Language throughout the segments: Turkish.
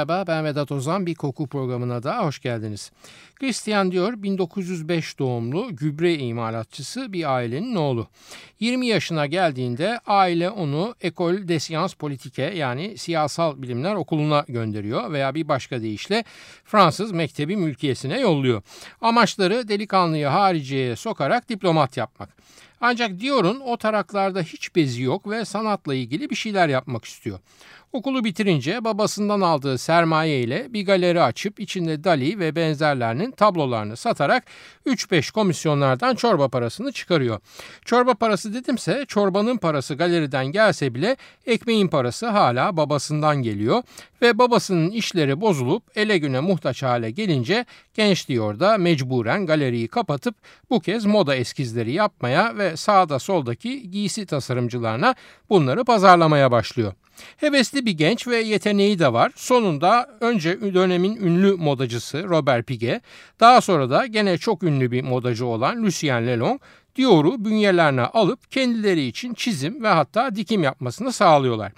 Merhaba ben Vedat Ozan bir koku programına da hoş geldiniz. Christian Dior 1905 doğumlu gübre imalatçısı bir ailenin oğlu. 20 yaşına geldiğinde aile onu Ecole des Sciences Politiques yani siyasal bilimler okuluna gönderiyor veya bir başka deyişle Fransız mektebi mülkiyesine yolluyor. Amaçları delikanlıyı hariciyeye sokarak diplomat yapmak. Ancak Dior'un o taraklarda hiç bezi yok ve sanatla ilgili bir şeyler yapmak istiyor. Okulu bitirince babasından aldığı sermaye ile bir galeri açıp içinde Dali ve benzerlerinin tablolarını satarak 3-5 komisyonlardan çorba parasını çıkarıyor. Çorba parası dedimse çorbanın parası galeriden gelse bile ekmeğin parası hala babasından geliyor ve babasının işleri bozulup ele güne muhtaç hale gelince genç diyor da mecburen galeriyi kapatıp bu kez moda eskizleri yapmaya ve sağda soldaki giysi tasarımcılarına bunları pazarlamaya başlıyor. Hevesli bir genç ve yeteneği de var. Sonunda önce dönemin ünlü modacısı Robert Piguet, daha sonra da gene çok ünlü bir modacı olan Lucien Lelong, Dior'u bünyelerine alıp kendileri için çizim ve hatta dikim yapmasını sağlıyorlar.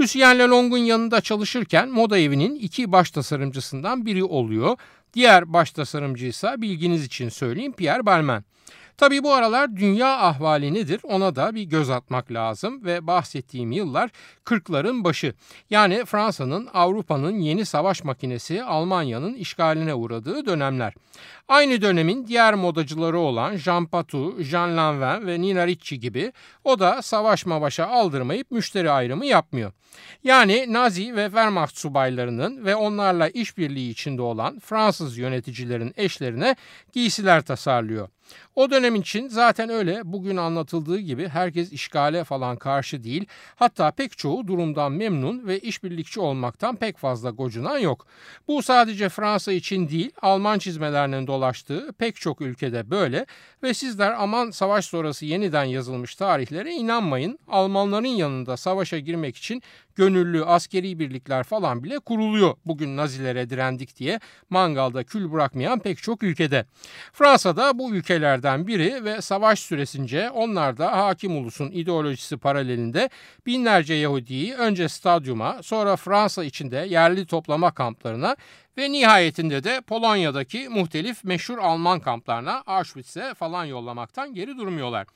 Lucien Lelong'un yanında çalışırken moda evinin iki baş tasarımcısından biri oluyor. Diğer baş tasarımcı ise bilginiz için söyleyeyim Pierre Balmain. Tabii bu aralar dünya ahvali nedir ona da bir göz atmak lazım ve bahsettiğim yıllar 40'ların başı. Yani Fransa'nın Avrupa'nın yeni savaş makinesi Almanya'nın işgaline uğradığı dönemler. Aynı dönemin diğer modacıları olan Jean Patou, Jean Lanvin ve Nina Ricci gibi o da savaş mavaşa aldırmayıp müşteri ayrımı yapmıyor. Yani Nazi ve Wehrmacht subaylarının ve onlarla işbirliği içinde olan Fransız yöneticilerin eşlerine giysiler tasarlıyor. O dönem için zaten öyle bugün anlatıldığı gibi herkes işgale falan karşı değil. Hatta pek çoğu durumdan memnun ve işbirlikçi olmaktan pek fazla gocunan yok. Bu sadece Fransa için değil Alman çizmelerinin dolaştığı pek çok ülkede böyle ve sizler aman savaş sonrası yeniden yazılmış tarihlere inanmayın. Almanların yanında savaşa girmek için gönüllü askeri birlikler falan bile kuruluyor. Bugün Nazilere direndik diye mangalda kül bırakmayan pek çok ülkede. Fransa'da bu ülkelerden biri ve savaş süresince onlar da hakim ulusun ideolojisi paralelinde binlerce Yahudi'yi önce stadyuma sonra Fransa içinde yerli toplama kamplarına ve nihayetinde de Polonya'daki muhtelif meşhur Alman kamplarına Auschwitz'e falan yollamaktan geri durmuyorlar.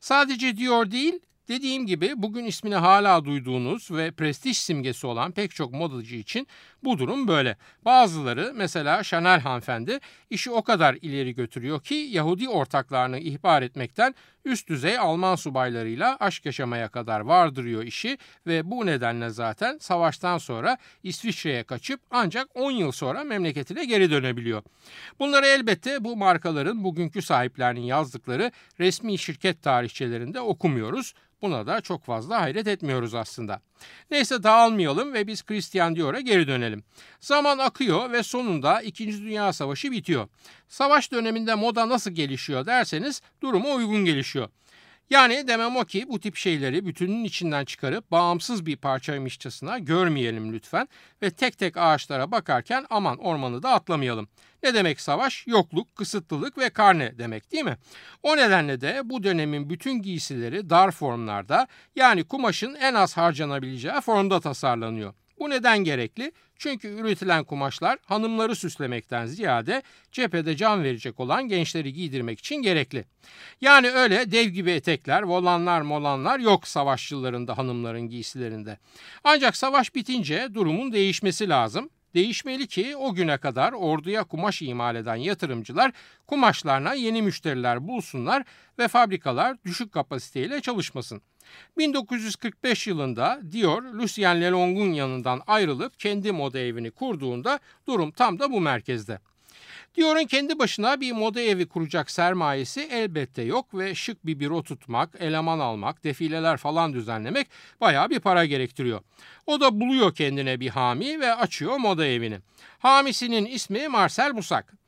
Sadece diyor değil Dediğim gibi bugün ismini hala duyduğunuz ve prestij simgesi olan pek çok modacı için bu durum böyle. Bazıları mesela Chanel hanımefendi işi o kadar ileri götürüyor ki Yahudi ortaklarını ihbar etmekten üst düzey Alman subaylarıyla aşk yaşamaya kadar vardırıyor işi ve bu nedenle zaten savaştan sonra İsviçre'ye kaçıp ancak 10 yıl sonra memleketine geri dönebiliyor. Bunları elbette bu markaların bugünkü sahiplerinin yazdıkları resmi şirket tarihçelerinde okumuyoruz. Buna da çok fazla hayret etmiyoruz aslında. Neyse dağılmayalım ve biz Christian Dior'a geri dönelim. Zaman akıyor ve sonunda 2. Dünya Savaşı bitiyor. Savaş döneminde moda nasıl gelişiyor derseniz duruma uygun gelişiyor. Yani demem o ki bu tip şeyleri bütünün içinden çıkarıp bağımsız bir parçaymışçasına görmeyelim lütfen ve tek tek ağaçlara bakarken aman ormanı da atlamayalım. Ne demek savaş? Yokluk, kısıtlılık ve karne demek değil mi? O nedenle de bu dönemin bütün giysileri dar formlarda yani kumaşın en az harcanabileceği formda tasarlanıyor. Bu neden gerekli? Çünkü üretilen kumaşlar hanımları süslemekten ziyade cephede can verecek olan gençleri giydirmek için gerekli. Yani öyle dev gibi etekler, volanlar, molanlar yok savaşçılarında hanımların giysilerinde. Ancak savaş bitince durumun değişmesi lazım. Değişmeli ki o güne kadar orduya kumaş imal eden yatırımcılar kumaşlarına yeni müşteriler bulsunlar ve fabrikalar düşük kapasiteyle çalışmasın. 1945 yılında Dior, Lucien Lelong'un yanından ayrılıp kendi moda evini kurduğunda durum tam da bu merkezde. Dior'un kendi başına bir moda evi kuracak sermayesi elbette yok ve şık bir büro tutmak, eleman almak, defileler falan düzenlemek bayağı bir para gerektiriyor. O da buluyor kendine bir hami ve açıyor moda evini. Hamisinin ismi Marcel Busak.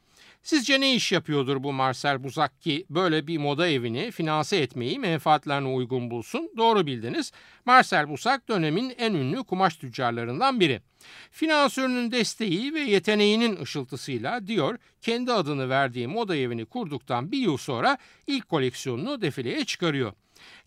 Sizce ne iş yapıyordur bu Marcel Buzak ki böyle bir moda evini finanse etmeyi menfaatlerine uygun bulsun? Doğru bildiniz. Marcel Buzak dönemin en ünlü kumaş tüccarlarından biri. Finansörünün desteği ve yeteneğinin ışıltısıyla diyor kendi adını verdiği moda evini kurduktan bir yıl sonra ilk koleksiyonunu defileye çıkarıyor.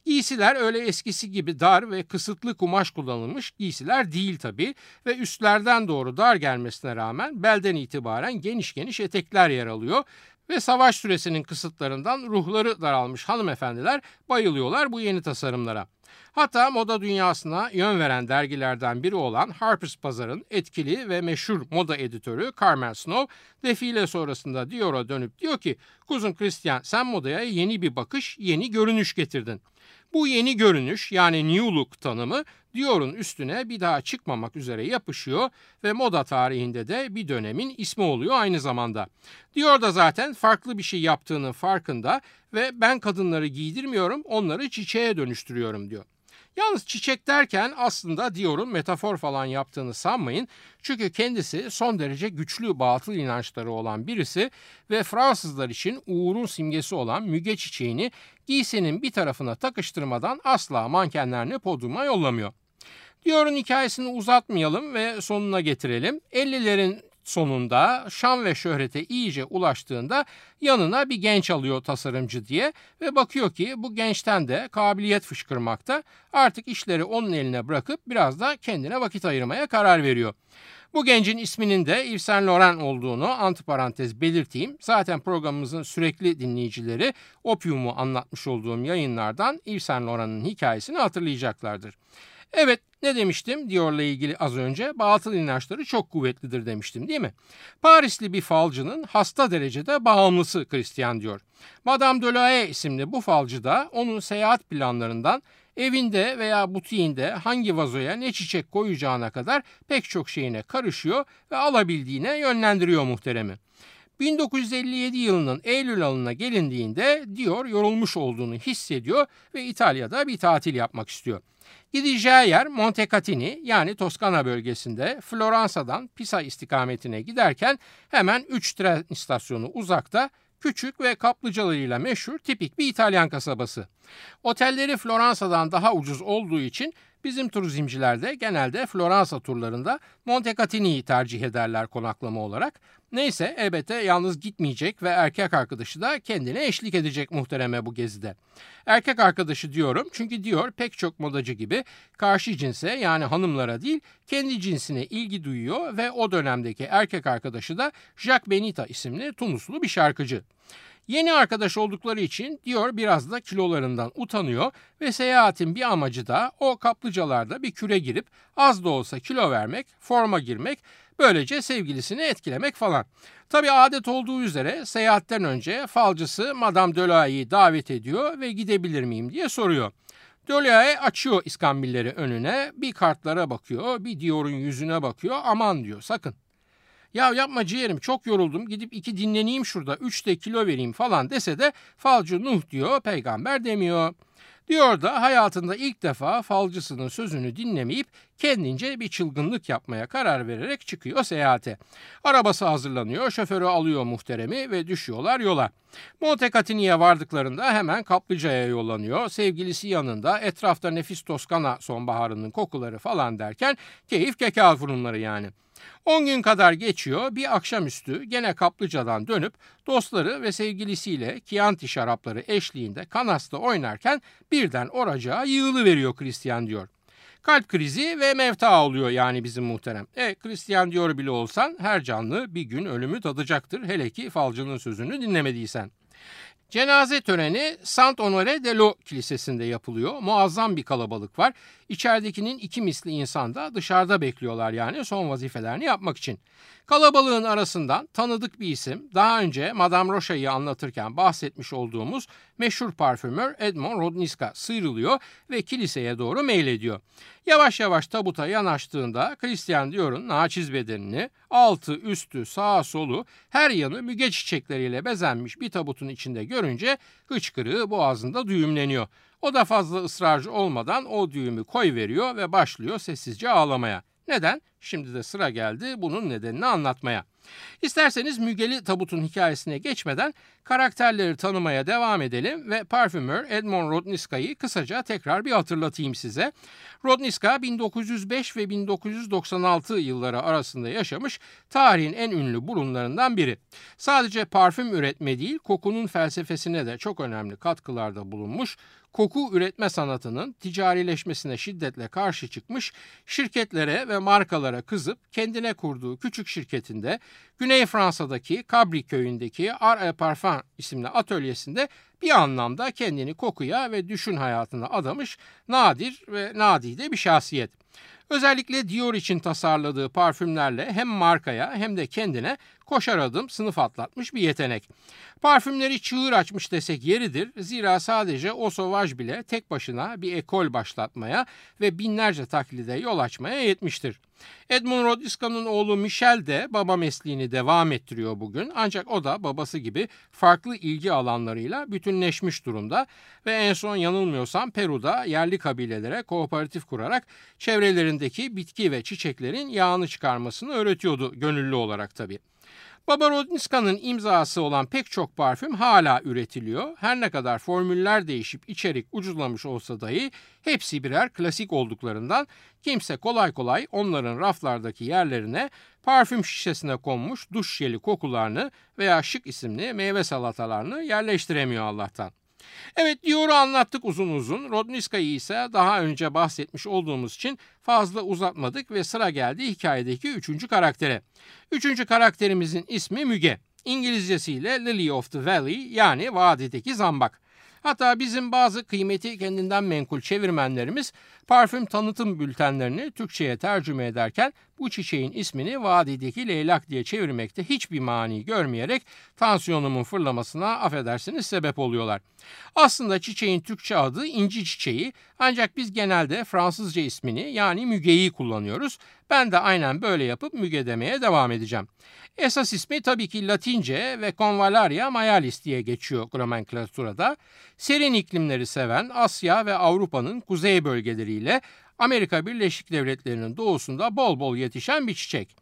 Giysiler öyle eskisi gibi dar ve kısıtlı kumaş kullanılmış giysiler değil tabi ve üstlerden doğru dar gelmesine rağmen belden itibaren geniş geniş etekler yer alıyor ve savaş süresinin kısıtlarından ruhları daralmış hanımefendiler bayılıyorlar bu yeni tasarımlara. Hatta moda dünyasına yön veren dergilerden biri olan Harper's Bazaar'ın etkili ve meşhur moda editörü Carmen Snow defile sonrasında Dior'a dönüp diyor ki kuzum Christian sen modaya yeni bir bakış, yeni görünüş getirdin. Bu yeni görünüş yani new look tanımı Dior'un üstüne bir daha çıkmamak üzere yapışıyor ve moda tarihinde de bir dönemin ismi oluyor aynı zamanda. Dior da zaten farklı bir şey yaptığının farkında ve ben kadınları giydirmiyorum onları çiçeğe dönüştürüyorum diyor. Yalnız çiçek derken aslında Dior'un metafor falan yaptığını sanmayın. Çünkü kendisi son derece güçlü batıl inançları olan birisi ve Fransızlar için uğurun simgesi olan müge çiçeğini giysinin bir tarafına takıştırmadan asla mankenlerini podyuma yollamıyor. Dior'un hikayesini uzatmayalım ve sonuna getirelim. 50'lerin sonunda şan ve şöhrete iyice ulaştığında yanına bir genç alıyor tasarımcı diye ve bakıyor ki bu gençten de kabiliyet fışkırmakta. Artık işleri onun eline bırakıp biraz da kendine vakit ayırmaya karar veriyor. Bu gencin isminin de Yves Saint Laurent olduğunu antiparantez belirteyim. Zaten programımızın sürekli dinleyicileri Opium'u anlatmış olduğum yayınlardan Yves Saint Laurent'ın hikayesini hatırlayacaklardır. Evet ne demiştim Dior'la ilgili az önce? Batıl inançları çok kuvvetlidir demiştim değil mi? Parisli bir falcının hasta derecede bağımlısı Christian Dior. Madame Delahaye isimli bu falcı da onun seyahat planlarından evinde veya butiğinde hangi vazoya ne çiçek koyacağına kadar pek çok şeyine karışıyor ve alabildiğine yönlendiriyor muhteremi. 1957 yılının Eylül ayına gelindiğinde Dior yorulmuş olduğunu hissediyor ve İtalya'da bir tatil yapmak istiyor. Gideceği yer Montecatini yani Toskana bölgesinde Floransa'dan Pisa istikametine giderken hemen 3 tren istasyonu uzakta küçük ve kaplıcalarıyla meşhur tipik bir İtalyan kasabası. Otelleri Floransa'dan daha ucuz olduğu için bizim turizmciler de genelde Floransa turlarında Montecatini'yi tercih ederler konaklama olarak. Neyse elbette yalnız gitmeyecek ve erkek arkadaşı da kendine eşlik edecek muhtereme bu gezide. Erkek arkadaşı diyorum çünkü diyor pek çok modacı gibi karşı cinse yani hanımlara değil kendi cinsine ilgi duyuyor ve o dönemdeki erkek arkadaşı da Jacques Benita isimli Tunuslu bir şarkıcı. Yeni arkadaş oldukları için Dior biraz da kilolarından utanıyor ve seyahatin bir amacı da o kaplıcalarda bir küre girip az da olsa kilo vermek, forma girmek, böylece sevgilisini etkilemek falan. Tabi adet olduğu üzere seyahatten önce falcısı Madame Delahaye'yi davet ediyor ve gidebilir miyim diye soruyor. Dolahaye açıyor iskambilleri önüne, bir kartlara bakıyor, bir Dior'un yüzüne bakıyor, aman diyor sakın. Ya yapma ciğerim çok yoruldum gidip iki dinleneyim şurada üç de kilo vereyim falan dese de falcı Nuh diyor peygamber demiyor. Diyor da hayatında ilk defa falcısının sözünü dinlemeyip kendince bir çılgınlık yapmaya karar vererek çıkıyor seyahate. Arabası hazırlanıyor, şoförü alıyor muhteremi ve düşüyorlar yola. Montecatini'ye vardıklarında hemen kaplıcaya yollanıyor. Sevgilisi yanında etrafta nefis Toskana sonbaharının kokuları falan derken keyif kekal fırınları yani. 10 gün kadar geçiyor bir akşamüstü gene kaplıcadan dönüp dostları ve sevgilisiyle Chianti şarapları eşliğinde kanasta oynarken birden oracağa yığılı veriyor Christian diyor. Kalp krizi ve mevta oluyor yani bizim muhterem. E Christian diyor bile olsan her canlı bir gün ölümü tadacaktır hele ki falcının sözünü dinlemediysen. Cenaze töreni Saint Honoré de Lo Kilisesi'nde yapılıyor. Muazzam bir kalabalık var. İçeridekinin iki misli insan da dışarıda bekliyorlar yani son vazifelerini yapmak için. Kalabalığın arasından tanıdık bir isim daha önce Madame Rocha'yı anlatırken bahsetmiş olduğumuz meşhur parfümör Edmond Rodniska sıyrılıyor ve kiliseye doğru meylediyor. Yavaş yavaş tabuta yanaştığında Christian Dior'un naçiz bedenini altı, üstü, sağa, solu her yanı müge çiçekleriyle bezenmiş bir tabutun içinde görünce hıçkırığı boğazında düğümleniyor. O da fazla ısrarcı olmadan o düğümü koy veriyor ve başlıyor sessizce ağlamaya. Neden? Şimdi de sıra geldi bunun nedenini anlatmaya. İsterseniz Mügeli Tabut'un hikayesine geçmeden karakterleri tanımaya devam edelim ve parfümör Edmond Rodniska'yı kısaca tekrar bir hatırlatayım size. Rodniska 1905 ve 1996 yılları arasında yaşamış tarihin en ünlü burunlarından biri. Sadece parfüm üretme değil kokunun felsefesine de çok önemli katkılarda bulunmuş koku üretme sanatının ticarileşmesine şiddetle karşı çıkmış, şirketlere ve markalara kızıp kendine kurduğu küçük şirketinde Güney Fransa'daki Cabri köyündeki et Parfum isimli atölyesinde bir anlamda kendini kokuya ve düşün hayatına adamış nadir ve nadide bir şahsiyet. Özellikle Dior için tasarladığı parfümlerle hem markaya hem de kendine koşar adım sınıf atlatmış bir yetenek. Parfümleri çığır açmış desek yeridir. Zira sadece o sovaj bile tek başına bir ekol başlatmaya ve binlerce taklide yol açmaya yetmiştir. Edmund Rodisca'nın oğlu Michel de baba mesleğini devam ettiriyor bugün. Ancak o da babası gibi farklı ilgi alanlarıyla bütünleşmiş durumda ve en son yanılmıyorsam Peru'da yerli kabilelere kooperatif kurarak çevrelerindeki bitki ve çiçeklerin yağını çıkarmasını öğretiyordu gönüllü olarak tabii. Baba Rodniska'nın imzası olan pek çok parfüm hala üretiliyor. Her ne kadar formüller değişip içerik ucuzlamış olsa dahi hepsi birer klasik olduklarından kimse kolay kolay onların raflardaki yerlerine parfüm şişesine konmuş duş jeli kokularını veya şık isimli meyve salatalarını yerleştiremiyor Allah'tan. Evet Dior'u anlattık uzun uzun. Rodniska'yı ise daha önce bahsetmiş olduğumuz için fazla uzatmadık ve sıra geldi hikayedeki üçüncü karaktere. Üçüncü karakterimizin ismi Müge. İngilizcesiyle Lily of the Valley yani vadideki zambak. Hatta bizim bazı kıymeti kendinden menkul çevirmenlerimiz parfüm tanıtım bültenlerini Türkçe'ye tercüme ederken bu çiçeğin ismini vadideki leylak diye çevirmekte hiçbir mani görmeyerek tansiyonumun fırlamasına affedersiniz sebep oluyorlar. Aslında çiçeğin Türkçe adı inci çiçeği ancak biz genelde Fransızca ismini yani mügeyi kullanıyoruz. Ben de aynen böyle yapıp müge demeye devam edeceğim. Esas ismi tabii ki Latince ve Convallaria mayalis diye geçiyor nomenklaturada. Serin iklimleri seven Asya ve Avrupa'nın kuzey bölgeleriyle Amerika Birleşik Devletleri'nin doğusunda bol bol yetişen bir çiçek.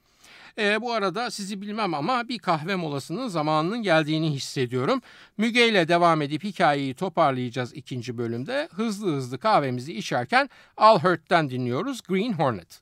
E, bu arada sizi bilmem ama bir kahve molasının zamanının geldiğini hissediyorum. Müge ile devam edip hikayeyi toparlayacağız ikinci bölümde. Hızlı hızlı kahvemizi içerken Al Hurt'ten dinliyoruz Green Hornet.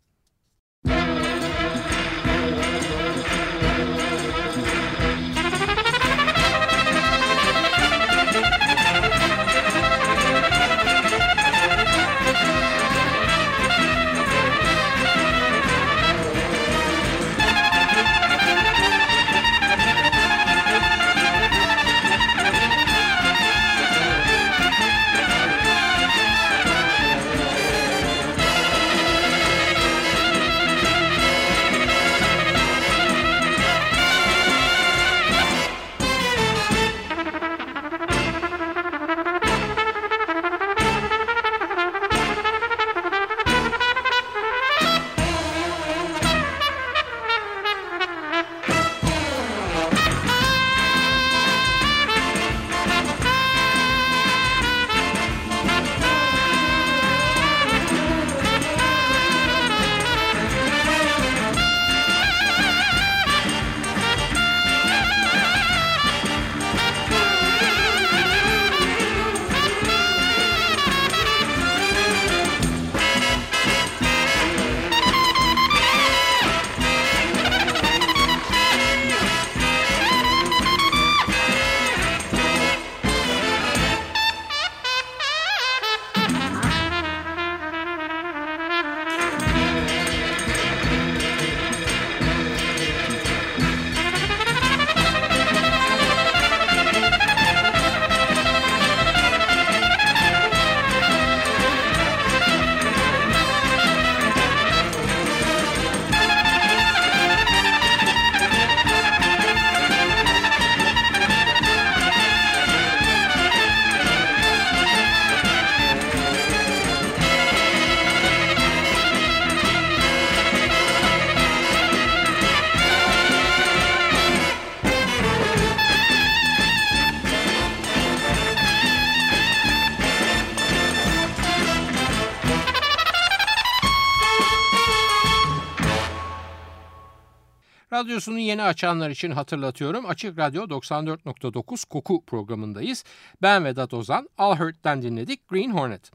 Radyosunu yeni açanlar için hatırlatıyorum. Açık Radyo 94.9 Koku programındayız. Ben Vedat Ozan. All Hurt'ten dinledik Green Hornet.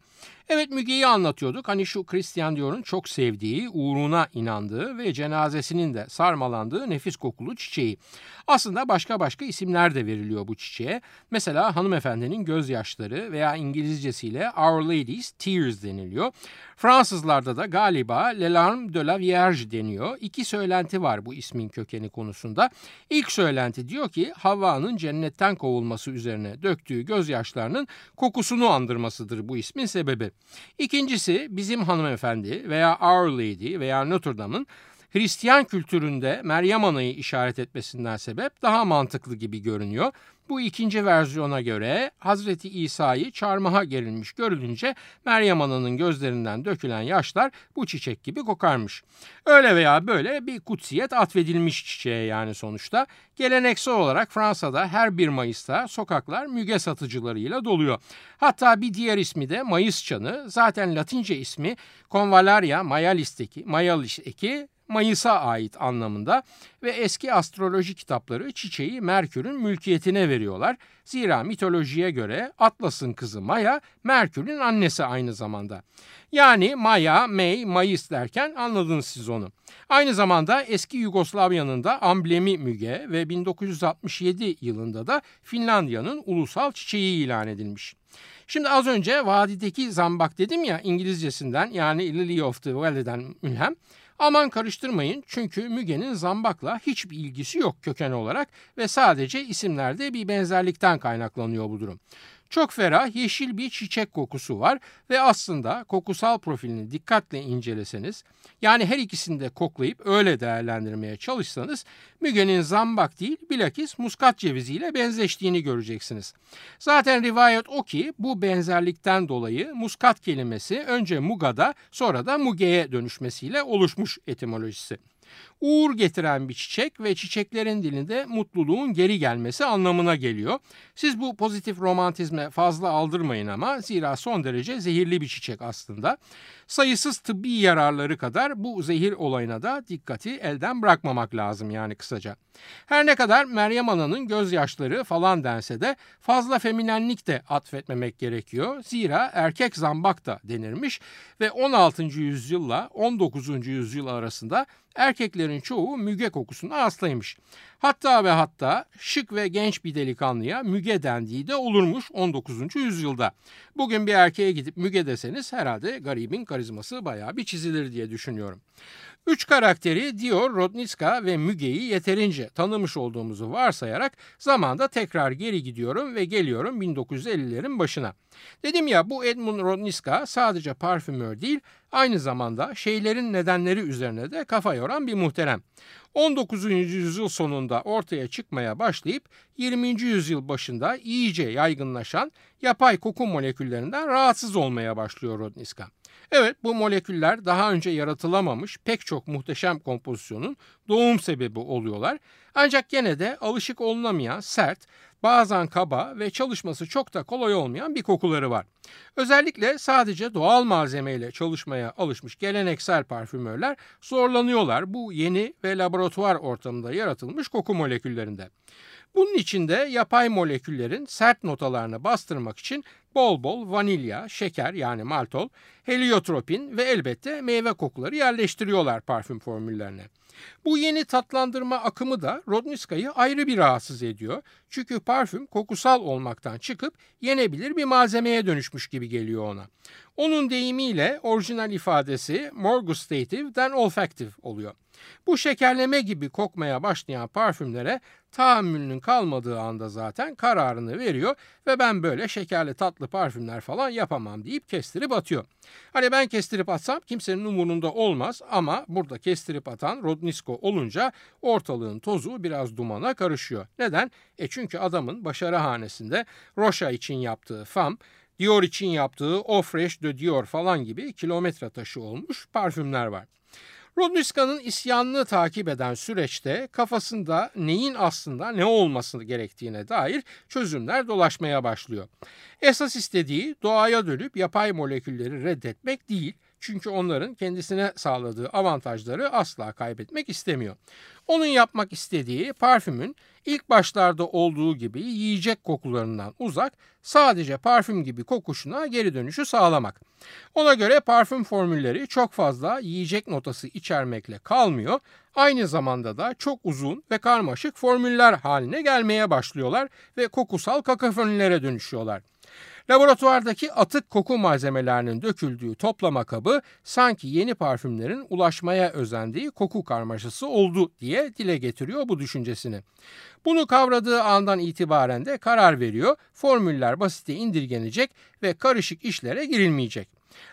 Evet Müge'yi anlatıyorduk. Hani şu Christian Dior'un çok sevdiği, uğruna inandığı ve cenazesinin de sarmalandığı nefis kokulu çiçeği. Aslında başka başka isimler de veriliyor bu çiçeğe. Mesela hanımefendinin gözyaşları veya İngilizcesiyle Our Lady's Tears deniliyor. Fransızlarda da galiba Le Larme de la Vierge deniyor. İki söylenti var bu ismin kökeni konusunda. İlk söylenti diyor ki Havva'nın cennetten kovulması üzerine döktüğü gözyaşlarının kokusunu andırmasıdır bu ismin sebebi. İkincisi bizim hanımefendi veya Our Lady veya Notre Dame'ın Hristiyan kültüründe Meryem Ana'yı işaret etmesinden sebep daha mantıklı gibi görünüyor. Bu ikinci versiyona göre Hazreti İsa'yı çarmıha gerilmiş görülünce Meryem Ana'nın gözlerinden dökülen yaşlar bu çiçek gibi kokarmış. Öyle veya böyle bir kutsiyet atfedilmiş çiçeğe yani sonuçta. Geleneksel olarak Fransa'da her 1 Mayıs'ta sokaklar müge satıcılarıyla doluyor. Hatta bir diğer ismi de Mayıs çanı. Zaten Latince ismi Convallaria maialis'teki, maialis'teki Mayıs'a ait anlamında ve eski astroloji kitapları çiçeği Merkür'ün mülkiyetine veriyorlar. Zira mitolojiye göre Atlas'ın kızı Maya, Merkür'ün annesi aynı zamanda. Yani Maya, May, Mayıs derken anladınız siz onu. Aynı zamanda eski Yugoslavya'nın da amblemi müge ve 1967 yılında da Finlandiya'nın ulusal çiçeği ilan edilmiş. Şimdi az önce vadideki zambak dedim ya İngilizcesinden yani Lily of the Valley'den mülhem. Aman karıştırmayın çünkü Müge'nin zambakla hiçbir ilgisi yok köken olarak ve sadece isimlerde bir benzerlikten kaynaklanıyor bu durum. Çok ferah yeşil bir çiçek kokusu var ve aslında kokusal profilini dikkatle inceleseniz yani her ikisini de koklayıp öyle değerlendirmeye çalışsanız Müge'nin zambak değil bilakis muskat ceviziyle benzeştiğini göreceksiniz. Zaten rivayet o ki bu benzerlikten dolayı muskat kelimesi önce Muga'da sonra da Muge'ye dönüşmesiyle oluşmuş etimolojisi uğur getiren bir çiçek ve çiçeklerin dilinde mutluluğun geri gelmesi anlamına geliyor. Siz bu pozitif romantizme fazla aldırmayın ama zira son derece zehirli bir çiçek aslında. Sayısız tıbbi yararları kadar bu zehir olayına da dikkati elden bırakmamak lazım yani kısaca. Her ne kadar Meryem Ana'nın gözyaşları falan dense de fazla feminenlik de atfetmemek gerekiyor. Zira erkek zambak da denirmiş ve 16. yüzyılla 19. yüzyıl arasında erkeklerin çoğu müge kokusuna hastaymış. Hatta ve hatta şık ve genç bir delikanlıya müge dendiği de olurmuş 19. yüzyılda. Bugün bir erkeğe gidip müge deseniz herhalde garibin karizması bayağı bir çizilir diye düşünüyorum. Üç karakteri Dior, Rodnitska ve Müge'yi yeterince tanımış olduğumuzu varsayarak zamanda tekrar geri gidiyorum ve geliyorum 1950'lerin başına. Dedim ya bu Edmund Rodnitska sadece parfümör değil aynı zamanda şeylerin nedenleri üzerine de kafa yoran bir muhterem. 19. yüzyıl sonunda ortaya çıkmaya başlayıp 20. yüzyıl başında iyice yaygınlaşan yapay koku moleküllerinden rahatsız olmaya başlıyor Rodniska. Evet bu moleküller daha önce yaratılamamış pek çok muhteşem kompozisyonun doğum sebebi oluyorlar. Ancak gene de alışık olunamayan sert, bazen kaba ve çalışması çok da kolay olmayan bir kokuları var. Özellikle sadece doğal malzemeyle çalışmaya alışmış geleneksel parfümörler zorlanıyorlar bu yeni ve laboratuvar ortamında yaratılmış koku moleküllerinde. Bunun için de yapay moleküllerin sert notalarını bastırmak için bol bol vanilya, şeker yani maltol, heliotropin ve elbette meyve kokuları yerleştiriyorlar parfüm formüllerine. Bu yeni tatlandırma akımı da Rodniska'yı ayrı bir rahatsız ediyor. Çünkü parfüm kokusal olmaktan çıkıp yenebilir bir malzemeye dönüşmüş gibi geliyor ona. Onun deyimiyle orijinal ifadesi more gustative than olfactive oluyor. Bu şekerleme gibi kokmaya başlayan parfümlere tahammülünün kalmadığı anda zaten kararını veriyor ve ben böyle şekerli tatlı parfümler falan yapamam deyip kestirip atıyor. Hani ben kestirip atsam kimsenin umurunda olmaz ama burada kestirip atan Rodnisko olunca ortalığın tozu biraz dumana karışıyor. Neden? E çünkü adamın başarı hanesinde Rocha için yaptığı fam, Dior için yaptığı O Fresh de Dior falan gibi kilometre taşı olmuş parfümler var. Rodniska'nın isyanını takip eden süreçte kafasında neyin aslında ne olması gerektiğine dair çözümler dolaşmaya başlıyor. Esas istediği doğaya dönüp yapay molekülleri reddetmek değil, Çünkü onların kendisine sağladığı avantajları asla kaybetmek istemiyor. Onun yapmak istediği parfümün ilk başlarda olduğu gibi yiyecek kokularından uzak, sadece parfüm gibi kokuşuna geri dönüşü sağlamak. Ona göre parfüm formülleri çok fazla yiyecek notası içermekle kalmıyor, aynı zamanda da çok uzun ve karmaşık formüller haline gelmeye başlıyorlar ve kokusal kakafonilere dönüşüyorlar. Laboratuvardaki atık koku malzemelerinin döküldüğü toplama kabı sanki yeni parfümlerin ulaşmaya özendiği koku karmaşası oldu diye dile getiriyor bu düşüncesini. Bunu kavradığı andan itibaren de karar veriyor, formüller basite indirgenecek ve karışık işlere girilmeyecek.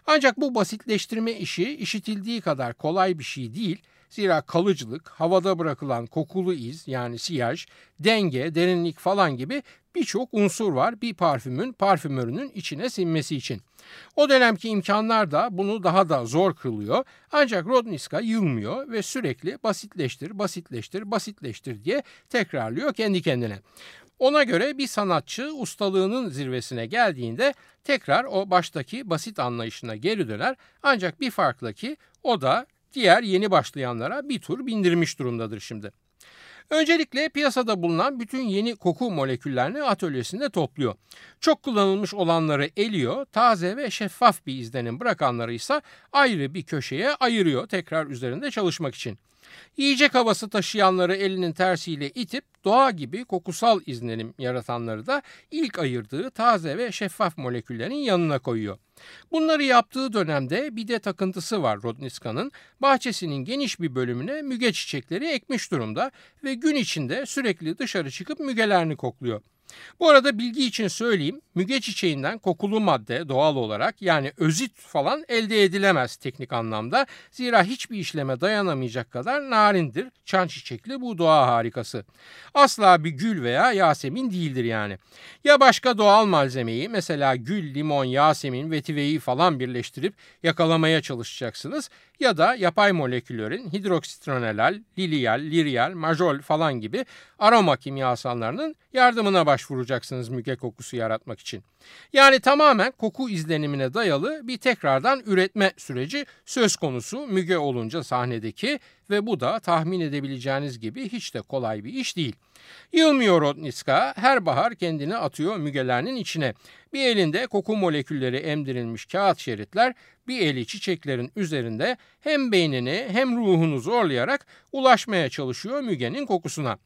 Ancak bu basitleştirme işi işitildiği kadar kolay bir şey değil. Zira kalıcılık, havada bırakılan kokulu iz yani siyaj, denge, derinlik falan gibi birçok unsur var bir parfümün parfümörünün içine sinmesi için. O dönemki imkanlar da bunu daha da zor kılıyor. Ancak Rodniska yılmıyor ve sürekli basitleştir, basitleştir, basitleştir diye tekrarlıyor kendi kendine. Ona göre bir sanatçı ustalığının zirvesine geldiğinde tekrar o baştaki basit anlayışına geri döner. Ancak bir farkla ki o da diğer yeni başlayanlara bir tur bindirmiş durumdadır şimdi. Öncelikle piyasada bulunan bütün yeni koku moleküllerini atölyesinde topluyor. Çok kullanılmış olanları eliyor, taze ve şeffaf bir izlenim bırakanları ise ayrı bir köşeye ayırıyor tekrar üzerinde çalışmak için. Yiyecek havası taşıyanları elinin tersiyle itip doğa gibi kokusal izlenim yaratanları da ilk ayırdığı taze ve şeffaf moleküllerin yanına koyuyor. Bunları yaptığı dönemde bir de takıntısı var Rodniska'nın. Bahçesinin geniş bir bölümüne müge çiçekleri ekmiş durumda ve gün içinde sürekli dışarı çıkıp mügelerini kokluyor. Bu arada bilgi için söyleyeyim. Müge çiçeğinden kokulu madde doğal olarak yani özit falan elde edilemez teknik anlamda. Zira hiçbir işleme dayanamayacak kadar narindir. Çan çiçekli bu doğa harikası. Asla bir gül veya yasemin değildir yani. Ya başka doğal malzemeyi mesela gül, limon, yasemin, vetiveyi falan birleştirip yakalamaya çalışacaksınız ya da yapay moleküllerin hidroksitronelal, liliyal, liryal, majol falan gibi aroma kimyasallarının yardımına başvuracaksınız müge kokusu yaratmak için. Yani tamamen koku izlenimine dayalı bir tekrardan üretme süreci söz konusu müge olunca sahnedeki ve bu da tahmin edebileceğiniz gibi hiç de kolay bir iş değil. Yılmıyor Rotnitska her bahar kendini atıyor mügelerinin içine. Bir elinde koku molekülleri emdirilmiş kağıt şeritler, bir eli çiçeklerin üzerinde hem beynini hem ruhunu zorlayarak ulaşmaya çalışıyor mügenin kokusuna.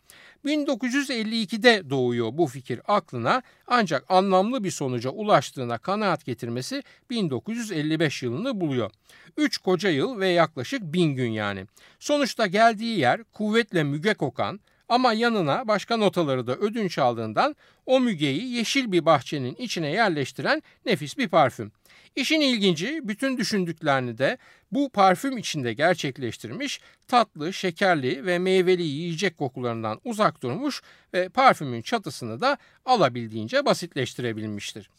1952'de doğuyor bu fikir aklına ancak anlamlı bir sonuca ulaştığına kanaat getirmesi 1955 yılını buluyor. 3 koca yıl ve yaklaşık 1000 gün yani. Sonuçta geldiği yer kuvvetle müge kokan ama yanına başka notaları da ödünç aldığından o mügeyi yeşil bir bahçenin içine yerleştiren nefis bir parfüm. İşin ilginci bütün düşündüklerini de bu parfüm içinde gerçekleştirmiş, tatlı, şekerli ve meyveli yiyecek kokularından uzak durmuş ve parfümün çatısını da alabildiğince basitleştirebilmiştir.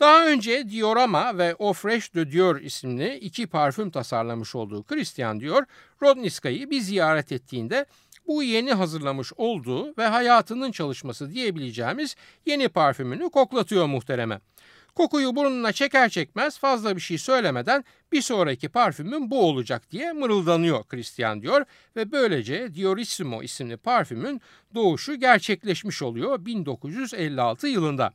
Daha önce Diorama ve O Fresh de Dior isimli iki parfüm tasarlamış olduğu Christian Dior, Rodniska'yı bir ziyaret ettiğinde bu yeni hazırlamış olduğu ve hayatının çalışması diyebileceğimiz yeni parfümünü koklatıyor muhtereme. Kokuyu burnuna çeker çekmez fazla bir şey söylemeden bir sonraki parfümün bu olacak diye mırıldanıyor Christian diyor ve böylece Diorissimo isimli parfümün doğuşu gerçekleşmiş oluyor 1956 yılında.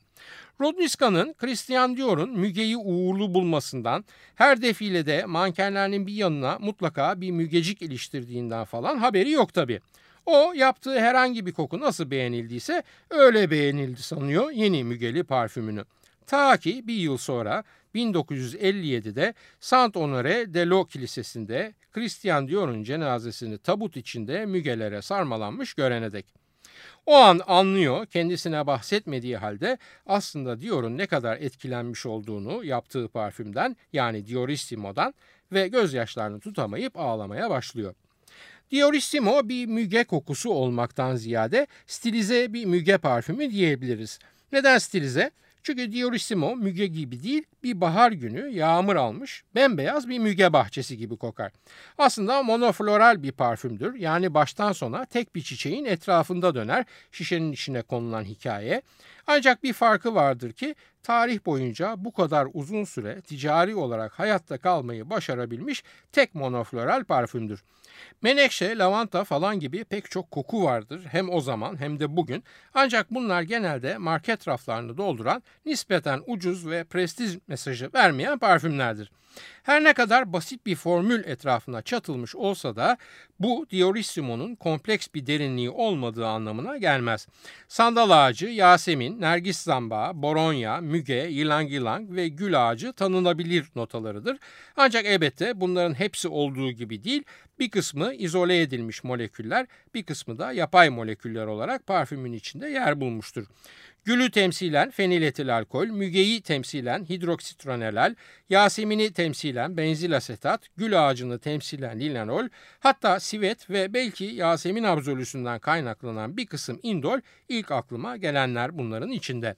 Rodniska'nın Christian Dior'un Müge'yi uğurlu bulmasından, her defilede mankenlerinin bir yanına mutlaka bir mügecik iliştirdiğinden falan haberi yok tabi. O yaptığı herhangi bir koku nasıl beğenildiyse öyle beğenildi sanıyor yeni mügeli parfümünü. Ta ki bir yıl sonra 1957'de Saint Honoré de Lo Kilisesi'nde Christian Dior'un cenazesini tabut içinde mügelere sarmalanmış görene dek. O an anlıyor kendisine bahsetmediği halde aslında Dior'un ne kadar etkilenmiş olduğunu yaptığı parfümden yani Diorissimo'dan ve gözyaşlarını tutamayıp ağlamaya başlıyor. Diorissimo bir müge kokusu olmaktan ziyade stilize bir müge parfümü diyebiliriz. Neden stilize? Çünkü Diorissimo müge gibi değil bir bahar günü yağmur almış bembeyaz bir müge bahçesi gibi kokar. Aslında monofloral bir parfümdür. Yani baştan sona tek bir çiçeğin etrafında döner şişenin içine konulan hikaye. Ancak bir farkı vardır ki tarih boyunca bu kadar uzun süre ticari olarak hayatta kalmayı başarabilmiş tek monofloral parfümdür. Menekşe, lavanta falan gibi pek çok koku vardır hem o zaman hem de bugün. Ancak bunlar genelde market raflarını dolduran nispeten ucuz ve prestij mesajı vermeyen parfümlerdir. Her ne kadar basit bir formül etrafına çatılmış olsa da bu Diorissimo'nun kompleks bir derinliği olmadığı anlamına gelmez. Sandal ağacı, Yasemin, Nergis zambağı, Boronya, Müge, Ylang Ylang ve Gül ağacı tanınabilir notalarıdır. Ancak elbette bunların hepsi olduğu gibi değil, bir kısmı izole edilmiş moleküller, bir kısmı da yapay moleküller olarak parfümün içinde yer bulmuştur. Gülü temsilen feniletil alkol, mügeyi temsilen hidroksitronelal, yasemini temsilen benzil asetat, gül ağacını temsilen lilanol, hatta sivet ve belki yasemin absolüsünden kaynaklanan bir kısım indol ilk aklıma gelenler bunların içinde.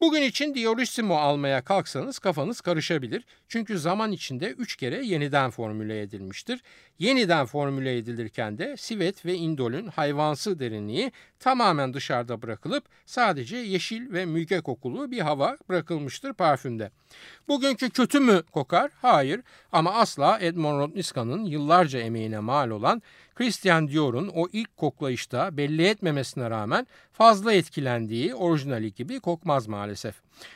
Bugün için Diorissimo almaya kalksanız kafanız karışabilir. Çünkü zaman içinde 3 kere yeniden formüle edilmiştir. Yeniden formüle edilirken de sivet ve indolün hayvansı derinliği tamamen dışarıda bırakılıp sadece yeşil ve müge kokulu bir hava bırakılmıştır parfümde. Bugünkü kötü mü kokar? Hayır ama asla Edmond Rodniska'nın yıllarca emeğine mal olan Christian Dior'un o ilk koklayışta belli etmemesine rağmen fazla etkilendiği orijinali gibi kokmaz maalesef.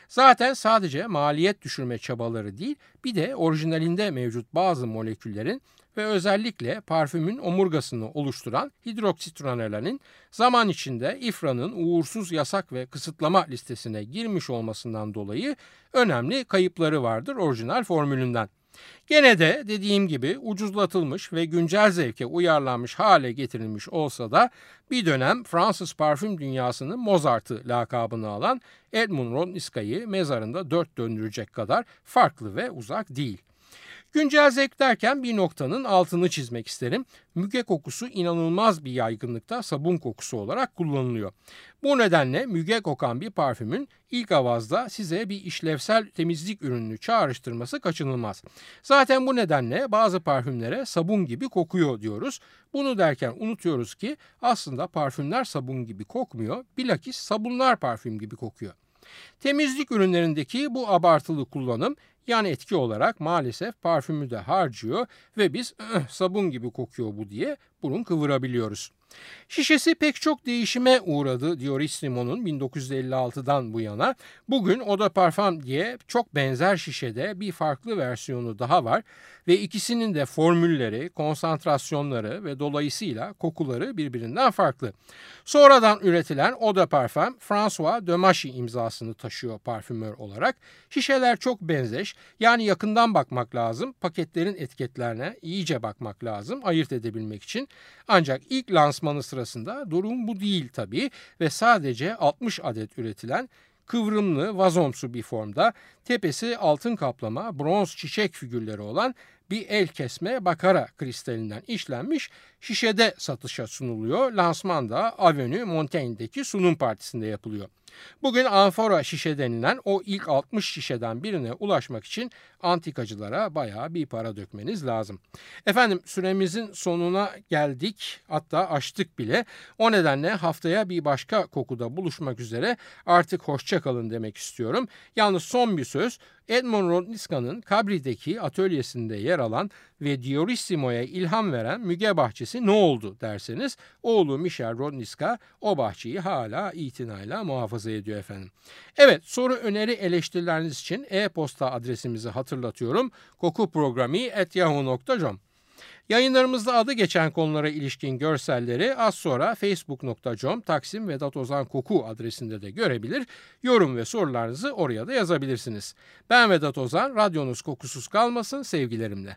Zaten sadece maliyet düşürme çabaları değil bir de orijinalinde mevcut bazı moleküllerin ve özellikle parfümün omurgasını oluşturan hidroksitronelanin zaman içinde İFRA'nın uğursuz yasak ve kısıtlama listesine girmiş olmasından dolayı önemli kayıpları vardır orijinal formülünden. Gene de dediğim gibi ucuzlatılmış ve güncel zevke uyarlanmış hale getirilmiş olsa da bir dönem Fransız parfüm dünyasının Mozart'ı lakabını alan Edmund Rodniska'yı mezarında dört döndürecek kadar farklı ve uzak değil. Güncel zevk derken bir noktanın altını çizmek isterim. Müge kokusu inanılmaz bir yaygınlıkta sabun kokusu olarak kullanılıyor. Bu nedenle müge kokan bir parfümün ilk avazda size bir işlevsel temizlik ürününü çağrıştırması kaçınılmaz. Zaten bu nedenle bazı parfümlere sabun gibi kokuyor diyoruz. Bunu derken unutuyoruz ki aslında parfümler sabun gibi kokmuyor. Bilakis sabunlar parfüm gibi kokuyor. Temizlik ürünlerindeki bu abartılı kullanım yan etki olarak maalesef parfümü de harcıyor ve biz sabun gibi kokuyor bu diye burun kıvırabiliyoruz. Şişesi pek çok değişime uğradı Diorissimo'nun 1956'dan bu yana. Bugün de Parfum diye çok benzer şişede bir farklı versiyonu daha var ve ikisinin de formülleri, konsantrasyonları ve dolayısıyla kokuları birbirinden farklı. Sonradan üretilen de Parfum François Demachi imzasını taşıyor parfümör olarak. Şişeler çok benzeş yani yakından bakmak lazım, paketlerin etiketlerine iyice bakmak lazım ayırt edebilmek için. Ancak ilk lansmanı sırasında durum bu değil tabii ve sadece 60 adet üretilen kıvrımlı vazomsu bir formda tepesi altın kaplama bronz çiçek figürleri olan bir el kesme bakara kristalinden işlenmiş şişede satışa sunuluyor. Lansman da Avenue Montaigne'deki sunum partisinde yapılıyor. Bugün amfora şişe denilen o ilk 60 şişeden birine ulaşmak için antikacılara bayağı bir para dökmeniz lazım. Efendim süremizin sonuna geldik hatta açtık bile. O nedenle haftaya bir başka kokuda buluşmak üzere artık hoşçakalın demek istiyorum. Yalnız son bir söz Edmond Rodniska'nın Cabri'deki atölyesinde yer alan ve Diorissimo'ya ilham veren Müge Bahçesi ne oldu derseniz oğlu Michel Rodniska o bahçeyi hala itinayla muhafaza ediyor efendim. Evet soru öneri eleştirileriniz için e-posta adresimizi hatırlatıyorum. kokuprogrami.yahoo.com Yayınlarımızda adı geçen konulara ilişkin görselleri az sonra facebook.com Taksim Vedat Ozan Koku adresinde de görebilir. Yorum ve sorularınızı oraya da yazabilirsiniz. Ben Vedat Ozan, radyonuz kokusuz kalmasın sevgilerimle.